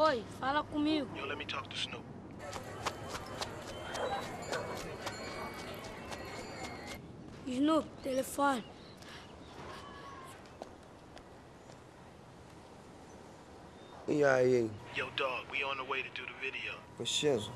Oi, fala comigo. Yo, let me talk to Snoop. Snoop, telefone. E aí, Yo, dog, we on the way to do the video. for shizzle.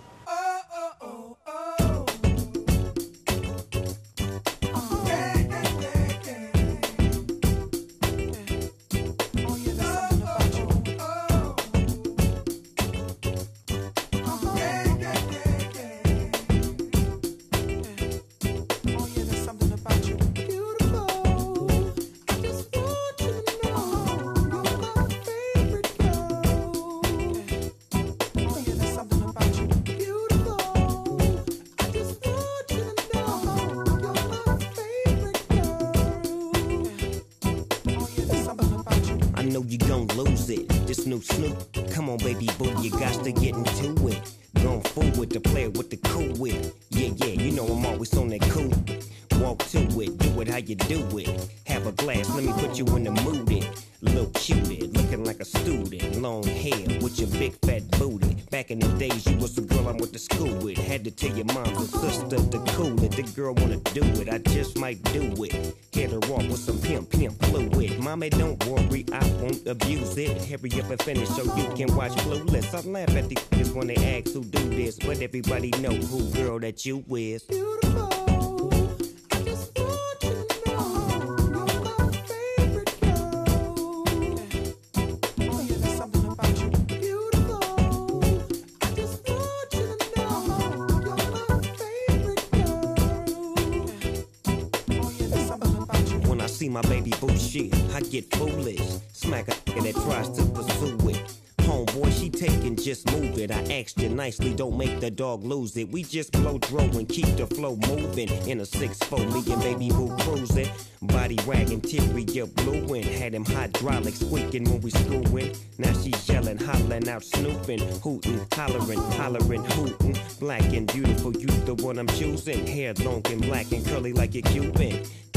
This new Snoop, come on, baby boo, you got to get into it. Going forward to play with the cool wit. Yeah, yeah, you know I'm always on that cool. Walk to it, do it how you do it. Have a glass, let me put you in the mood. It. Little cutie, looking like a student. Long hair with your big fat booty. Back in the days, you was the girl I went to school with. Had to tell your mom and sister to cool it. The girl wanna do it, I just might do it. Hit her off with some pimp, pimp fluid. Mommy, don't worry, I won't abuse it. Hurry up and finish so you can watch Clueless. I laugh at these when they ask who do this, but everybody know who girl that you is. When my baby boo shit, I get foolish. Smack a nigga that tries to pursue it. Homeboy, she taking, just move it. I asked you nicely, don't make the dog lose it. We just blow dro and keep the flow moving. In a 6-4, me and baby boo cruising. Body wagging, interior blueing. Had him hydraulic squeaking when we screwing. Now she's yelling, hollering out, snooping, hooting, hollering, hollering, hooting. Black and beautiful, you the one I'm choosing. Hair long and black and curly like a Cuban.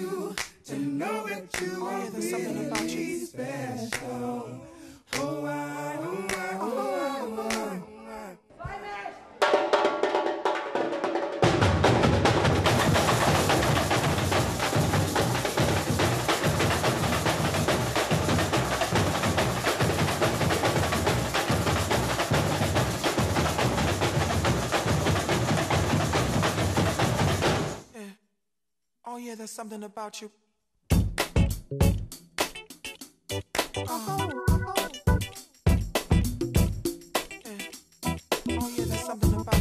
You to know that you are really special. Oh, I, oh, I, there's something about you. Uh-huh. Oh, yeah, there's something about